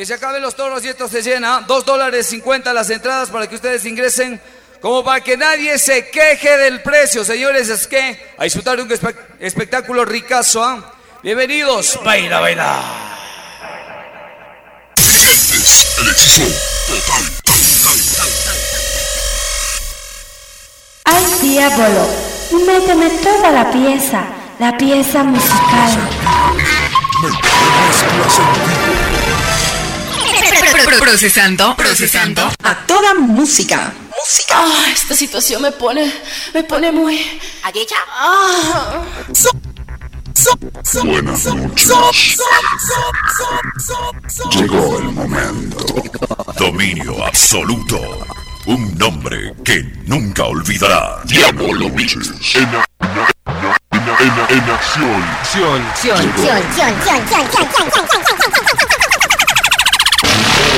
que se acaben los toros y esto se llena. Dos dólares cincuenta las entradas para que ustedes ingresen. Como para que nadie se queje del precio, señores, es que a disfrutar de un espectáculo ricazo. ¿ah? Bienvenidos, baila, baila. el hechizo total. Ay, diablo, méteme toda la pieza, la pieza musical. Procesando, procesando a toda música. Música. Ah, esta situación me pone, me pone muy. ¿Aquella? Ah. Buenas noches. Llegó el momento. Dominio absoluto. Un nombre que nunca olvidará. Diablo. En, en, en, en, acción. Acción. Acción. Acción. Acción. Acción. Acción. Acción. Sub, sub, sub, sub, suba, suba. Ok, empezamos mi gente. Yo quiero ver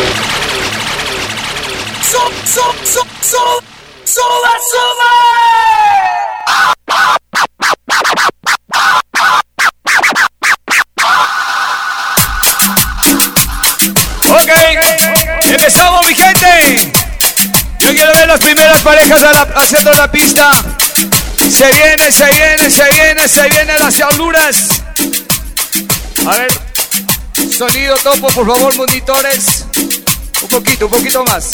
las primeras parejas haciendo la pista. Se viene, se viene, se viene, se viene las Honduras. A ver, sonido topo, por favor, monitores. Un poquito, un poquito más.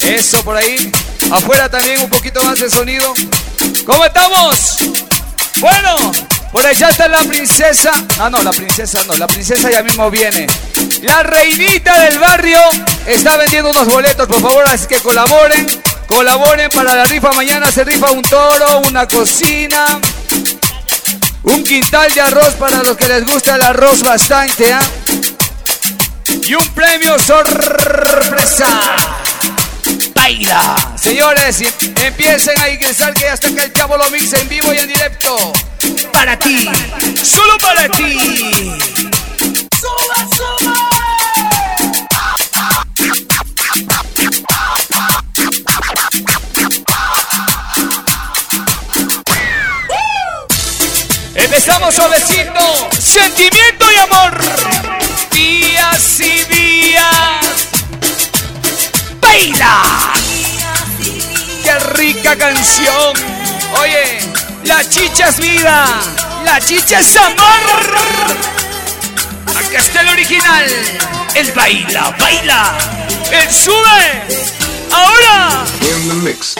Eso por ahí. Afuera también un poquito más de sonido. ¿Cómo estamos? Bueno, por allá está la princesa. Ah, no, la princesa no, la princesa ya mismo viene. La reinita del barrio está vendiendo unos boletos, por favor, así que colaboren. Colaboren para la rifa. Mañana se rifa un toro, una cocina, un quintal de arroz para los que les gusta el arroz bastante, ¿ah? Y un premio sorpresa. Baila. Señores, empiecen a ingresar que hasta que el chavo lo mixe en vivo y en directo. Para ti. Solo para ti. Chicha es vida. La chicha es amor. Acá está el original. El baila, baila. El sube. Ahora. In the mix.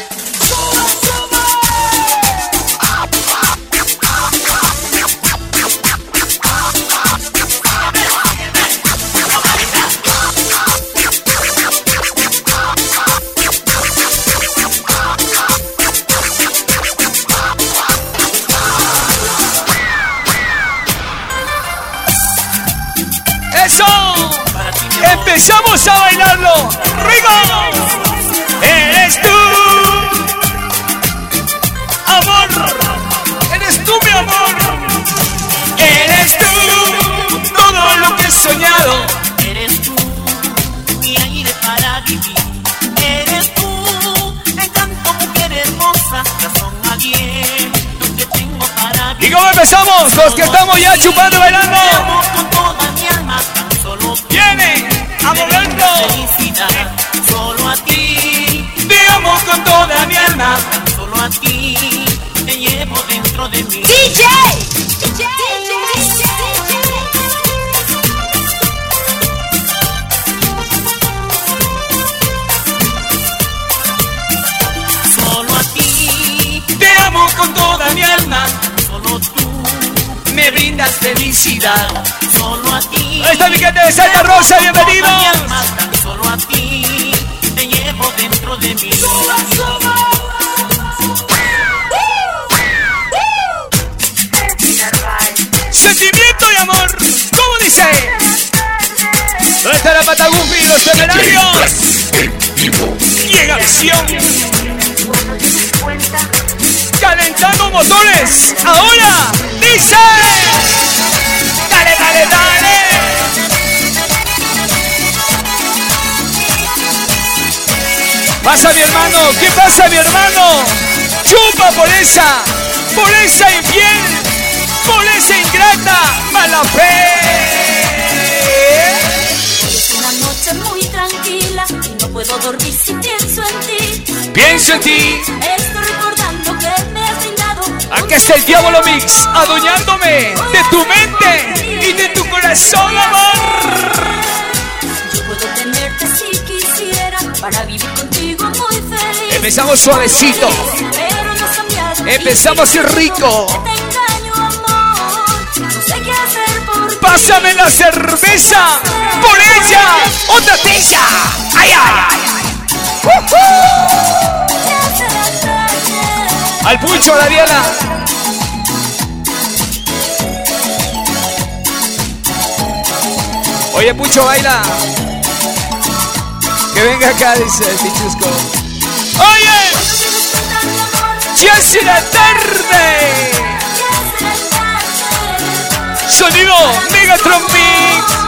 Empezamos a bailarlo. ¡Rigo! Eres tú. Amor. Eres tú, mi amor. Eres tú. Todo lo que he soñado. Eres tú. Mi aire para vivir. Eres tú. Encanto, mujer hermosa. Razón alguien. Lo que tengo para vivir. ¿Y cómo empezamos? Los que estamos ya chupando bailando. A ti. Te llevo dentro de mí. DJ. DJ. Solo a ti. Te amo con toda mi alma. Solo tú. Me brindas felicidad. Solo a ti. Ahí está mi gente de Santa Rosa, bienvenidos. Mi alma, tan solo a ti. Te llevo dentro de mí. Suba, suba. Los? Y en acción. Calentando motores. Ahora dice. Dale, dale, dale. Pasa mi hermano, ¿qué pasa mi hermano? Chupa por esa, por esa infiel, por esa ingrata, mala fe. Dormir si pienso en ti. Pienso en ti. Estoy recordando que me has brindado. Aquí está el Diablo Mix, adueñándome de tu mente y de tu corazón, amor. Yo puedo tenerte si quisiera para vivir contigo muy feliz. Empezamos suavecito. Empezamos rico. Pásame la cerveza por ella. Al pucho, Dariela. Oye, Pucho, baila. Que venga acá, dice el Pichusco. Oye, ya será tarde. Sonido Megatron Mix.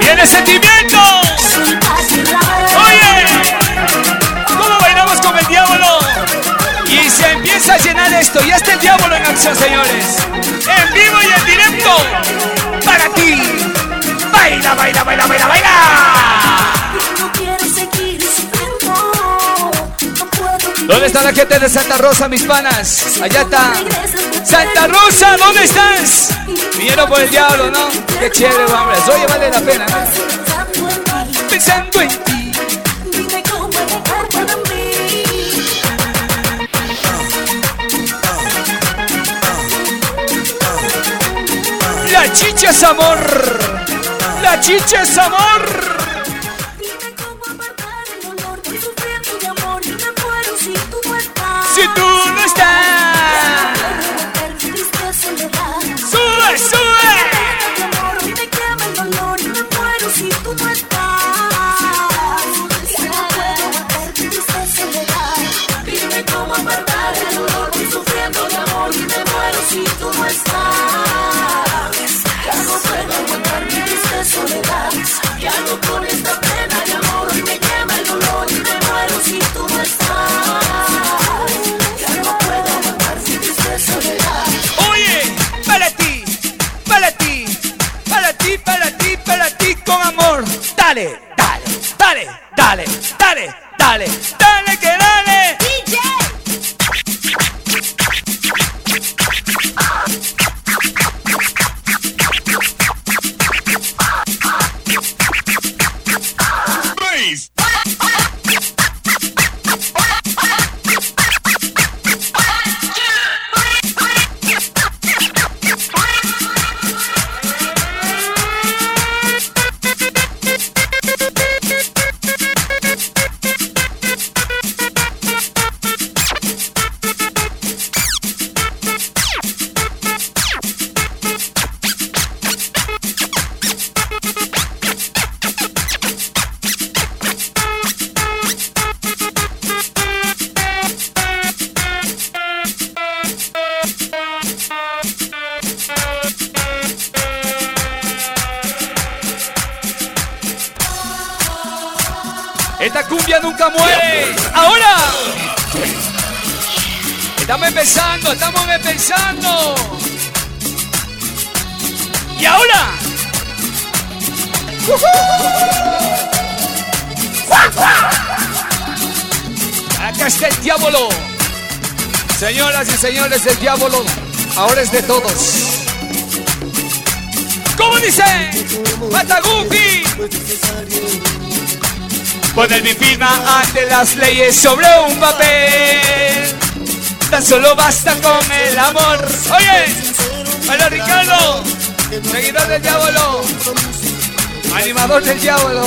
¡Viene sentimiento! ¡Oye! ¿Cómo bailamos con el diablo? Y se empieza a llenar esto. Y está el diablo en acción, señores. En vivo y en directo. Para ti. Baila, baila, baila, baila, baila. ¿Dónde está la gente de Santa Rosa, mis panas? Allá está. Santa Rosa, ¿dónde estás? Vinieron por el diablo, ¿no? Qué chévere, hombre. Oye, vale la pena, ¿no? Pensando en ti. La chicha es amor. La chicha es amor. Señores, el diablo ahora es de todos. ¿Cómo dice? Matagufi. Poner mi firma ante las leyes sobre un papel. Tan solo basta con el amor. Oye, hola Ricardo, seguidor del diablo, animador del diablo.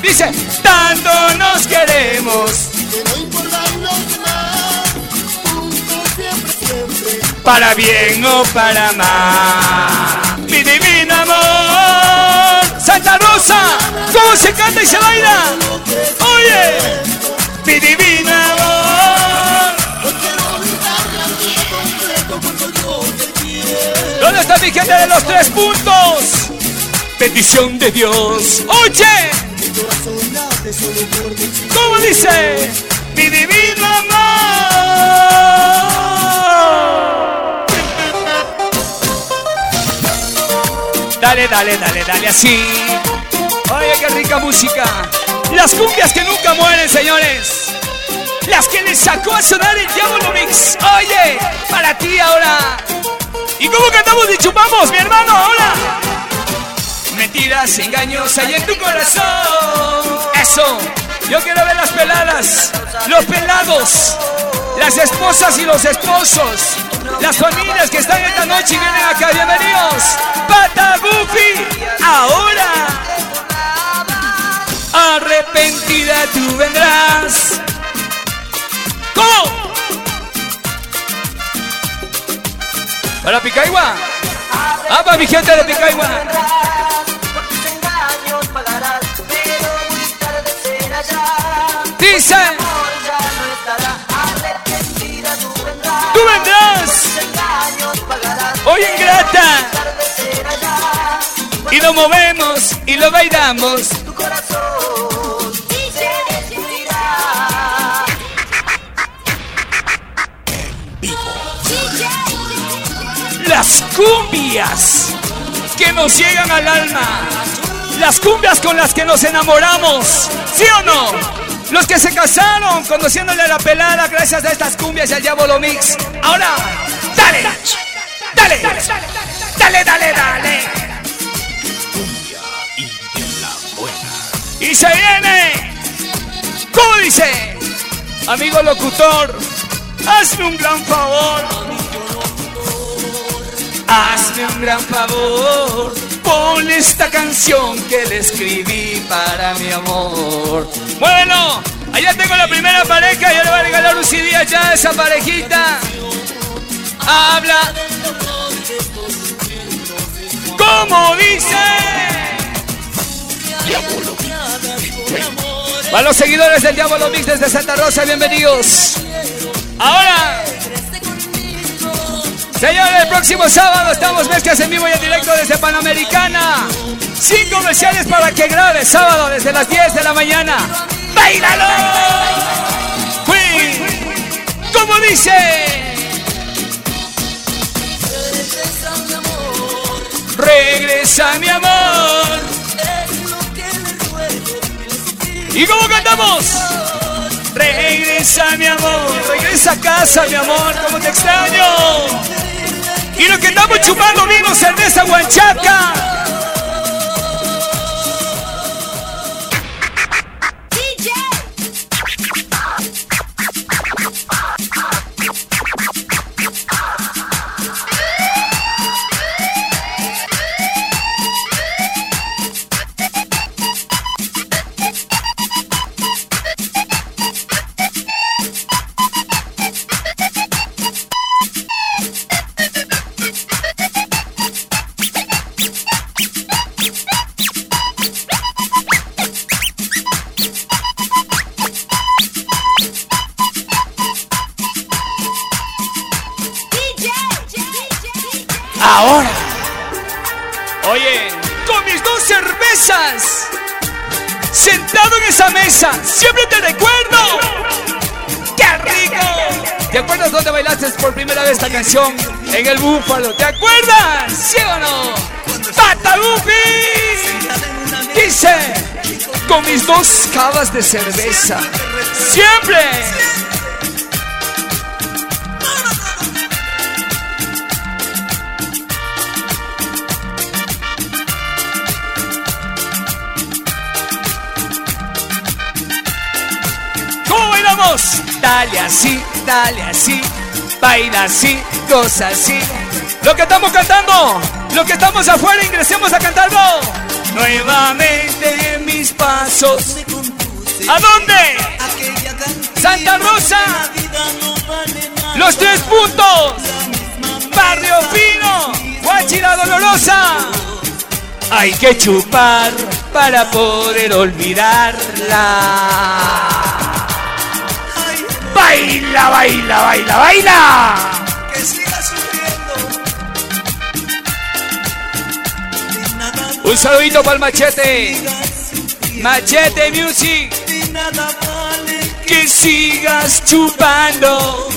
Dice, tanto nos queremos. Para bien o para mal. Mi divino amor. Santa Rosa, ¿cómo se canta y se baila? Oye, mi divino amor. ¿Dónde está mi gente de los tres puntos? Bendición de Dios. Oye. ¿cómo dice? Mi divino amor. Dale, dale, dale, dale así. Oye, qué rica música. Las cumbias que nunca mueren, señores. Las que les sacó a sonar el Diablo Mix. Oye, para ti ahora. ¿Y cómo cantamos y chupamos, mi hermano, ahora? Mentiras, engaños hay en tu corazón. Eso. Yo quiero ver las peladas, los pelados, las esposas y los esposos, las familias que están esta noche y vienen acá. Bienvenidos. Pata Goofy. Ahora. Arrepentida tú vendrás. ¿Cómo? Para Picaigua. Ah, para mi gente de Picaigua. Por tú vendrás. Hoy ingrata. Y lo movemos y lo bailamos. Las cumbias que nos llegan al alma. Las cumbias con las que nos enamoramos. ¿Sí o no? Los que se casaron conociéndole a la pelada gracias a estas cumbias y al Diablo Mix. Ahora, dale. Dale. Dale, dale, dale. Y se viene. ¿Cómo dice? Amigo locutor, hazme un gran favor. Hazme un gran favor, ponle esta canción que le escribí para mi amor. Bueno, allá tengo la primera pareja, yo le voy a regalar un CD allá esa parejita. Habla. ¿Cómo dice? Para los seguidores del Diablo Mix desde Santa Rosa, bienvenidos. Ahora. Señores, el próximo sábado estamos mezclas en vivo y en directo desde Panamericana. Sin comerciales para que grabe sábado desde las 10 de la mañana. ¡Bailalo! Fui. ¿Cómo dice? Regresa mi amor. ¿Y cómo cantamos? Regresa mi amor, regresa a casa mi amor, como te extraño. Y lo que estamos chupando vino, cerveza huanchaca. Dónde bailaste por primera vez esta canción? En el Búfalo. ¿Te acuerdas? ¿Sí o no? ¡Pata Bufi! Dice, con mis dos cavas de cerveza. ¡Siempre! ¿Cómo bailamos? Dale así, dale así, baila así, goza así. Lo que estamos cantando, lo que estamos afuera, ingresemos a cantarlo. Nuevamente en mis pasos. ¿A dónde? Santa Rosa. Los tres puntos. Barrio Fino. Guachira Dolorosa. Hay que chupar para poder olvidarla. Baila, baila, baila, baila. Que siga sufriendo. Un saludito para el machete. Machete Music. que sigas chupando.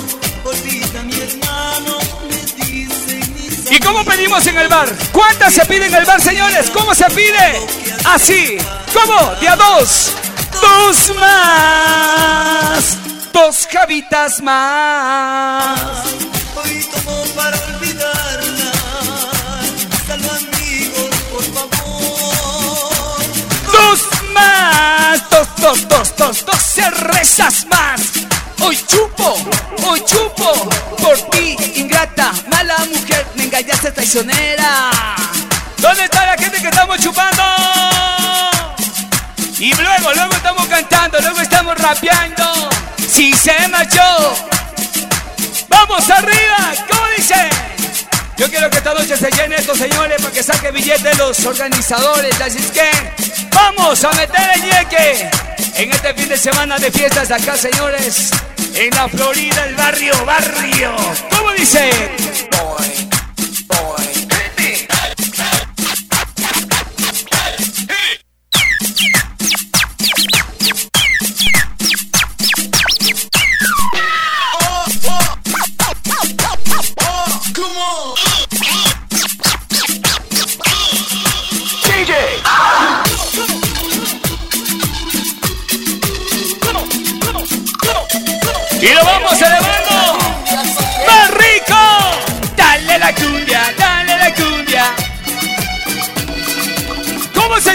¿Y cómo pedimos en el bar? ¿Cuántas se pide en el bar, señores? ¿Cómo se pide? Así. ¿Cómo? De a dos. Dos más. Dos cabitas más. Hoy tomo para olvidarla. Salvo amigos, por favor. Dos más. Dos, dos, dos, dos, dos cervezas más. Hoy chupo, hoy chupo. Por ti, ingrata, mala mujer, me engañaste traicionera. ¿Dónde está la gente que estamos chupando? Y luego, luego estamos cantando, luego estamos rapeando. Si se marchó, vamos arriba, ¿cómo dice? Yo quiero que esta noche se llene estos señores para que saque billetes los organizadores. Así es que vamos a meter el ñeque en este fin de semana de fiestas acá, señores. En la Florida, el barrio, barrio. ¿Cómo dice?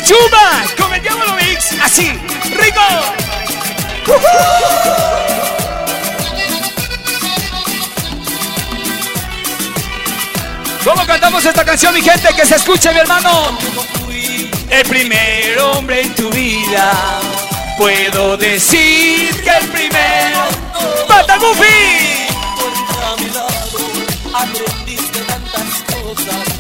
¿Cómo se chupa? Con el Mix. Así, rico. ¿Cómo cantamos esta canción, mi gente? Que se escuche, mi hermano. El primer hombre en tu vida. Puedo decir que el primero. ¡Pata Goofy! aprendiste tantas cosas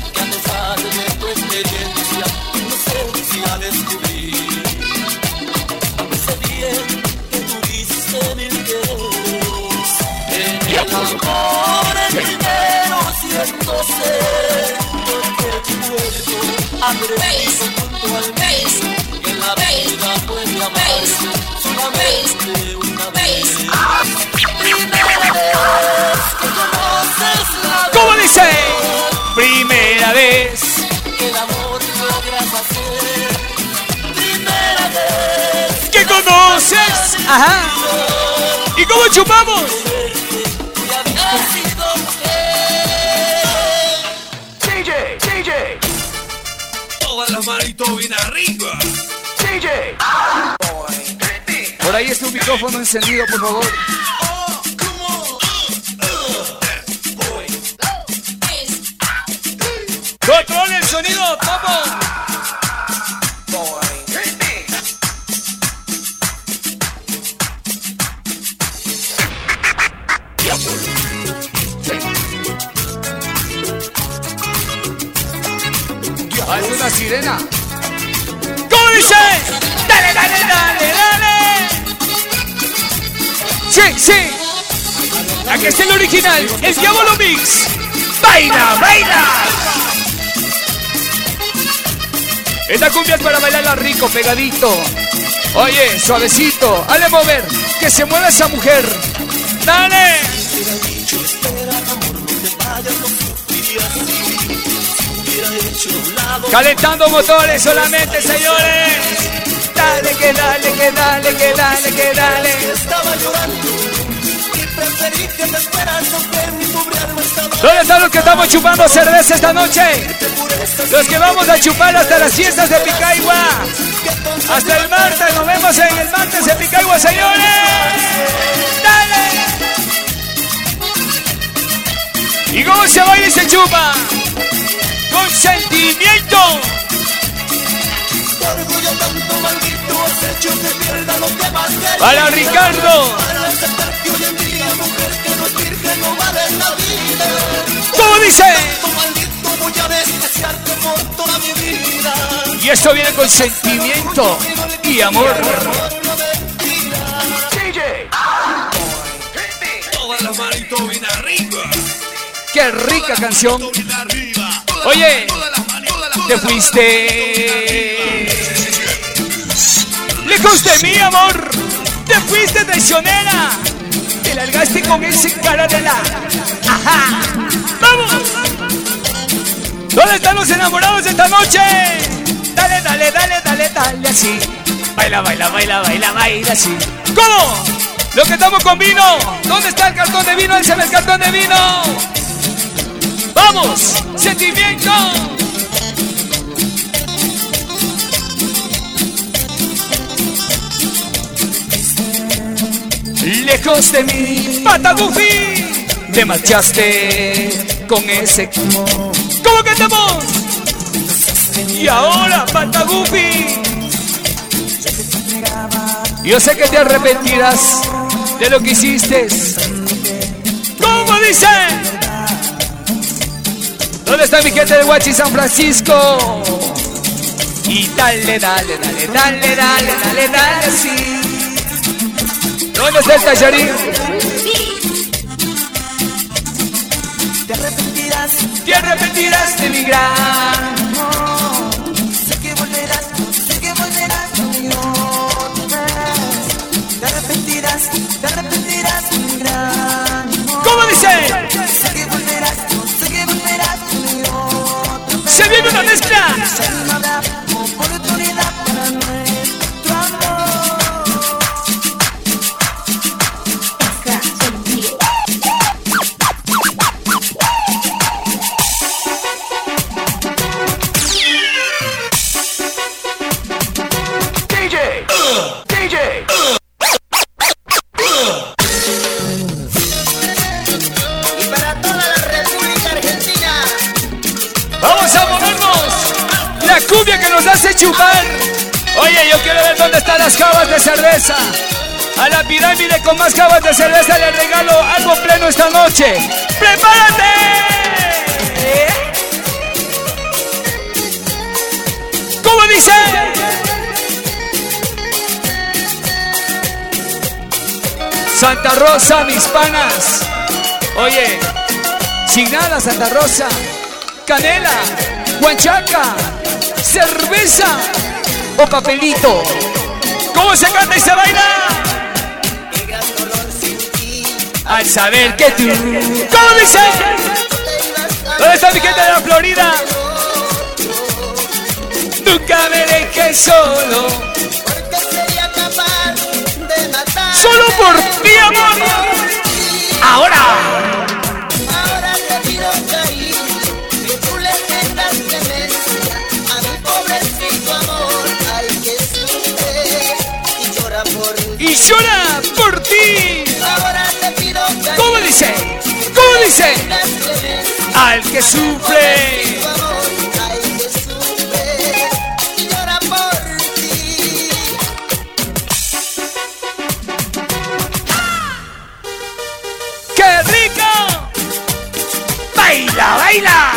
junto que. Primera vez que la ¿Cómo dice? Primera vez. que logras hacer. Primera vez ¿Qué conoces? Ajá. ¿Y cómo chupamos? Todas las manitos bien arriba. Por ahí está un micrófono encendido, por favor. Control el sonido, topo. Sirena. ¿Cómo? Dale, dale, dale, dale. Sí, sí. Aquí está el original, el Diablo Mix. Baila, baila. Esta cumbia es para bailarla rico, pegadito. Oye, suavecito, hale mover, que se mueva esa mujer. Dale. Calentando motores solamente, señores. Dale, que dale, que dale, que dale, que dale. ¿Dónde están los que estamos chupando cerveza esta noche? Los que vamos a chupar hasta las fiestas de Picaigua. Hasta el martes, nos vemos en el martes de Picaigua, señores. ¡Dale! ¿Y cómo se baila y se chupa? Con sentimiento. orgullo tanto maldito has hecho Para Ricardo. ¿Cómo dice? Y esto viene con sentimiento y amor. Bien arriba. Qué rica canción. Oye, te fuiste. Lejos de mí, amor. Te fuiste traicionera. Te largaste con ese cara de la. Ajá. ¡Vamos! ¿Dónde están los enamorados esta noche? Dale, dale, dale, dale, dale así. Baila, baila, baila, baila, baila así. ¿Cómo? Lo que estamos con vino. ¿Dónde está el cartón de vino? Échame el cartón de vino. ¡Vamos! ¡Sentimiento! Lejos de mí, pata Goofy, te marchaste con ese ¿Cómo cantamos? Y ahora, pata Goofy, yo sé que te arrepentirás de lo que hiciste. ¿Cómo dice? ¿Dónde está mi gente de Huachi San Francisco? Y dale, dale, dale, dale, dale, dale, dale, sí. ¿Dónde está el tallarín? Te arrepentirás, Te arrepentirás de mi gran. sé que volverás, sé que volverás conmigo otra vez. Te arrepentirás, te arrepentirás de mi gran amor. ¿Cómo dice? Sé que volverás, sé que volverás conmigo otra vez. Se viene una mezcla. Santa Rosa. Canela, guanchaca, cerveza o papelito. ¿Cómo se canta y se baila? Al saber que tú. ¿Cómo dice? ¿Dónde está mi gente de la Florida? Nunca me dejes solo. Solo por ti, amor. Ahora llora por ti. ¿Cómo dice? ¿Cómo dice? Al que sufre. ¡Qué rico! ¡Baila, baila!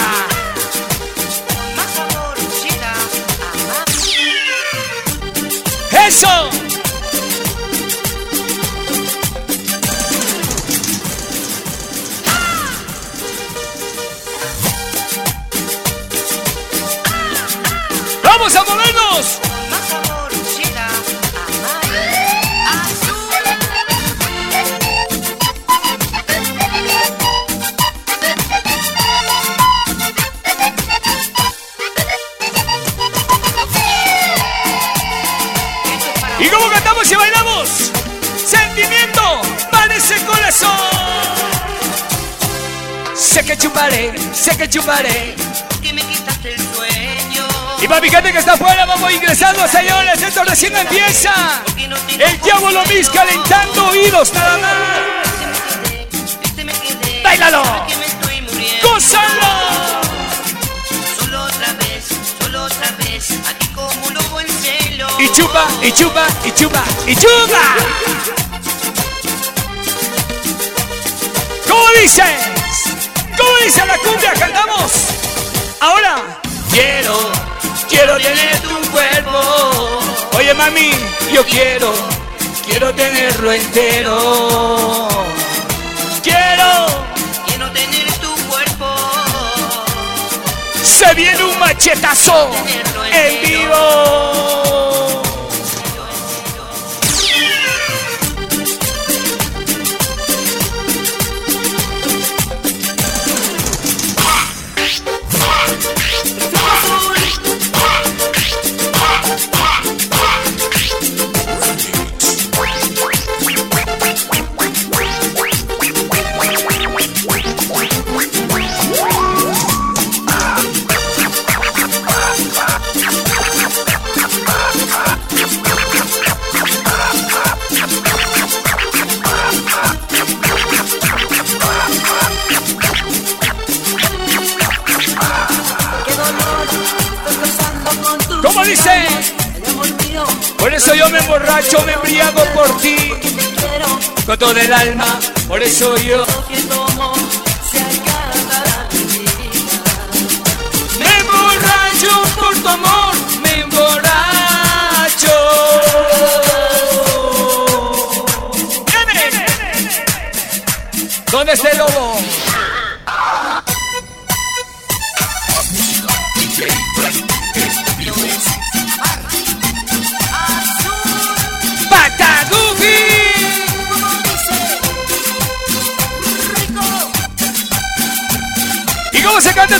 Chuparé, sé que chuparé. que me quitaste el sueño. Y para mi gente que está afuera, vamos ingresando, señores. Esto recién empieza. El diablo mis calentando oídos, nada más. Este estoy muriendo. ¡Gózalo! Solo otra vez, solo otra vez, aquí como lobo en celo. y chupa, y chupa, y chupa, y chupa. ¿Cómo dices? ¿Cómo dice la cumbia? Cantamos. Ahora. Quiero, quiero tener tu cuerpo. Oye mami, yo quiero, quiero tenerlo entero. Quiero. Quiero tener tu cuerpo. Se viene un machetazo en vivo. El alma, por eso yo me emborracho por tu amor, me emborracho. ¿Dónde está el lobo?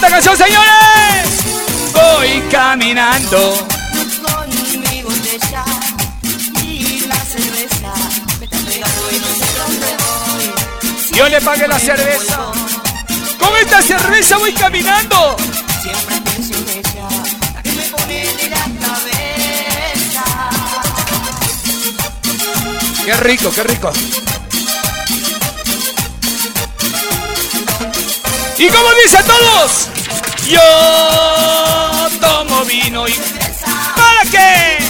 Esta canción, señores? Voy caminando. Con mi botella y la cerveza. Me está pegando y no voy. Yo le pagué la cerveza. Con esta cerveza voy caminando. Siempre pienso en ella. Me pone de la cabeza. Qué rico, qué rico. ¿Y cómo dicen todos? Yo tomo vino y... ¿Para qué?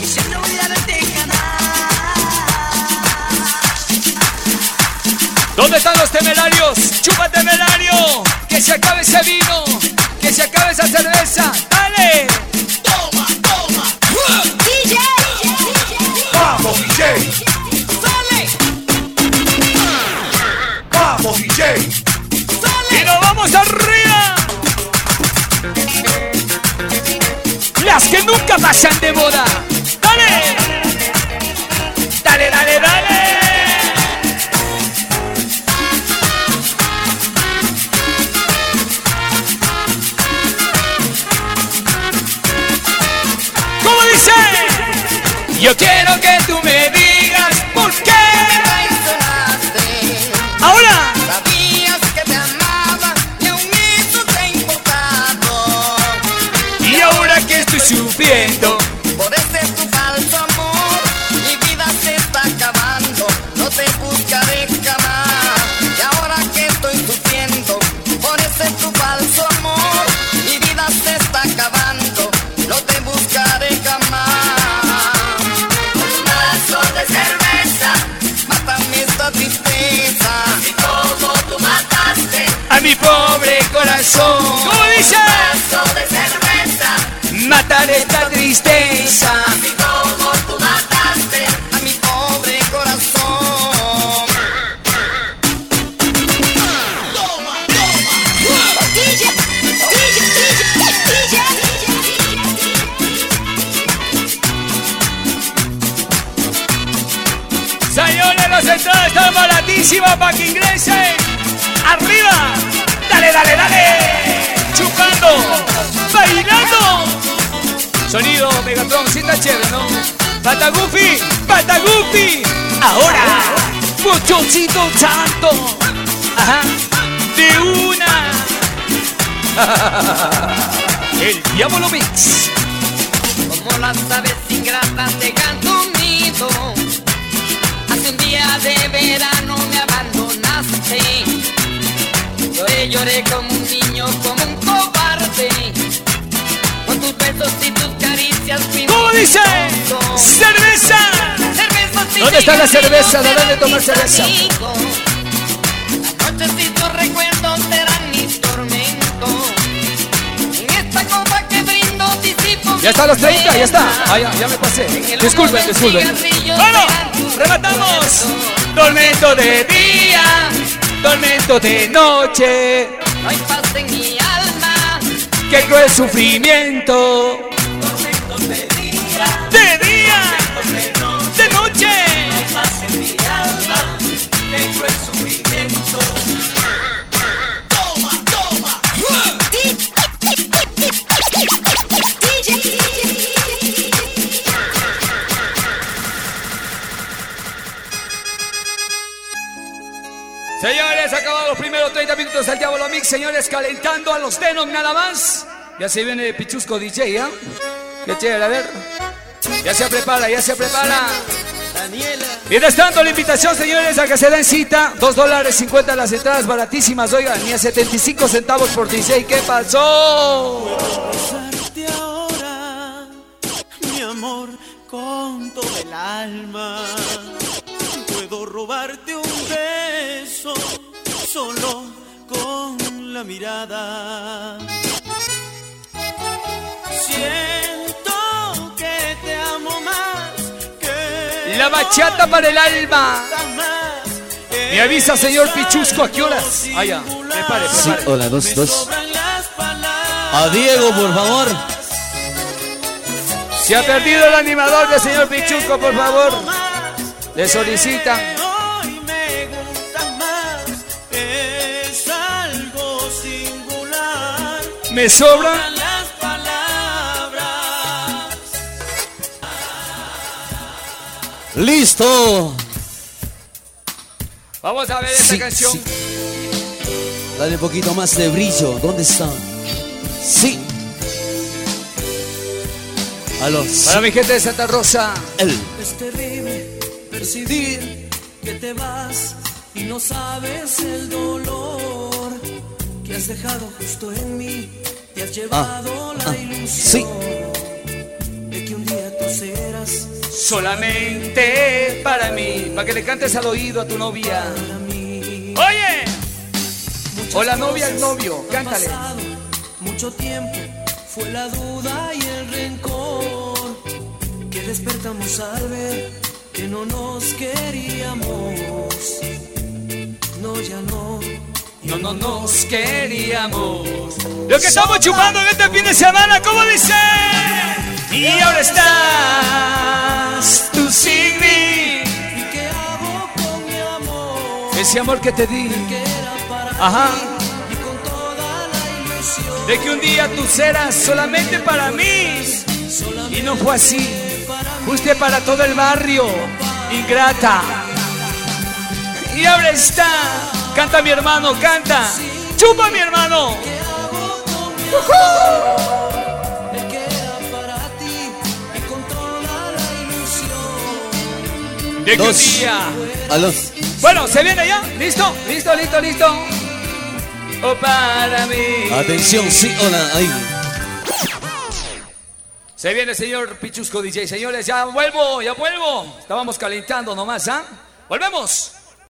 Quizás no voy a verte jamás. ¿Dónde están los temerarios? ¡Chupa temerario! ¡Que se acabe ese vino! ¡Que se acabe esa cerveza! ¡Dale! Nunca pasan de moda. ¡Dale! ¡Dale, dale, dale! ¿Cómo dice? Yo quiero está chévere, ¿no? ¡Pata Goofy! ¡Pata Goofy! ¡Ahora! ¡Muchachito santo! ¡Ajá! ¡De una! El Diablo Mix. Como las aves ingratas dejan tu nido. Hace un día de verano me abandonaste. Lloré, lloré como un niño, como un besos y tus caricias fui ¿Cómo dice? ¡Cerveza! ¿Dónde está la cerveza? ¿De serán dónde tomar cerveza? amigos. Las noches y tus recuerdos serán mis tormentos. En esta copa que brindo disipo Ya está a los 30, ya está. Ah, ya, ya me pasé. Disculpen, disculpen. Bueno, rematamos. Tormento de día, tormento de noche. No hay paz en mi Qué cruel sufrimiento. Señores, calentando a los Denon nada más. Ya se viene Pichusco DJ, ¿ah? Qué chévere, a ver. Ya se prepara, ya se prepara. Mientras tanto, la invitación, señores, a que se den cita. 2 dólares 50 las entradas baratísimas. Oigan, ni a 75 centavos por DJ. ¿Qué pasó? ahora, mi amor, con todo el alma. Puedo robarte un beso solo con la mirada. Siento que te amo más que La bachata para el alma. Me avisa, señor Pichusco, ¿a qué horas? Ah, ya. Prepare, Sí, prepare. hola, dos, dos. A Diego, por favor. Se ha perdido el animador del señor Pichusco, por favor. Le solicitan. Me sobra. Las palabras. Listo. Vamos a ver esta Sí, canción. sí. Dale un poquito más de brillo. ¿Dónde está? Sí. Aló. sí. Para mi gente de Santa Rosa. El. Es terrible percibir que te vas y no sabes el dolor que has dejado justo en mí. Te has llevado ah, la sí. ilusión de que un día tú serás Solamente para mí. Para que le cantes al oído a tu novia. Oye. O la novia al novio. Cántale. pasado, mucho tiempo fue la duda y el rencor que despertamos al ver que no nos queríamos. No, ya no. No, no nos queríamos. Lo que estamos chupando en este fin de semana, ¿cómo dice? Y ahora estás tú sin mí. ¿Y qué hago con mi amor? Ese amor que te di. Ajá. ti y con toda la ilusión. De que un día tú serás solamente para mí. Y no fue así. Fuiste para todo el barrio. Ingrata. Y ahora está. Canta mi hermano, canta. Chupa mi hermano. Que. De un Dos. día. Aló. Bueno, ¿se viene ya? ¿Listo? ¿Listo, listo, listo? Oh, para mí. Atención, sí, hola. Ahí. Se viene, señor Pichusco DJ. Señores, ya vuelvo, ya vuelvo. Estábamos calentando nomás, ¿ah? Volvemos.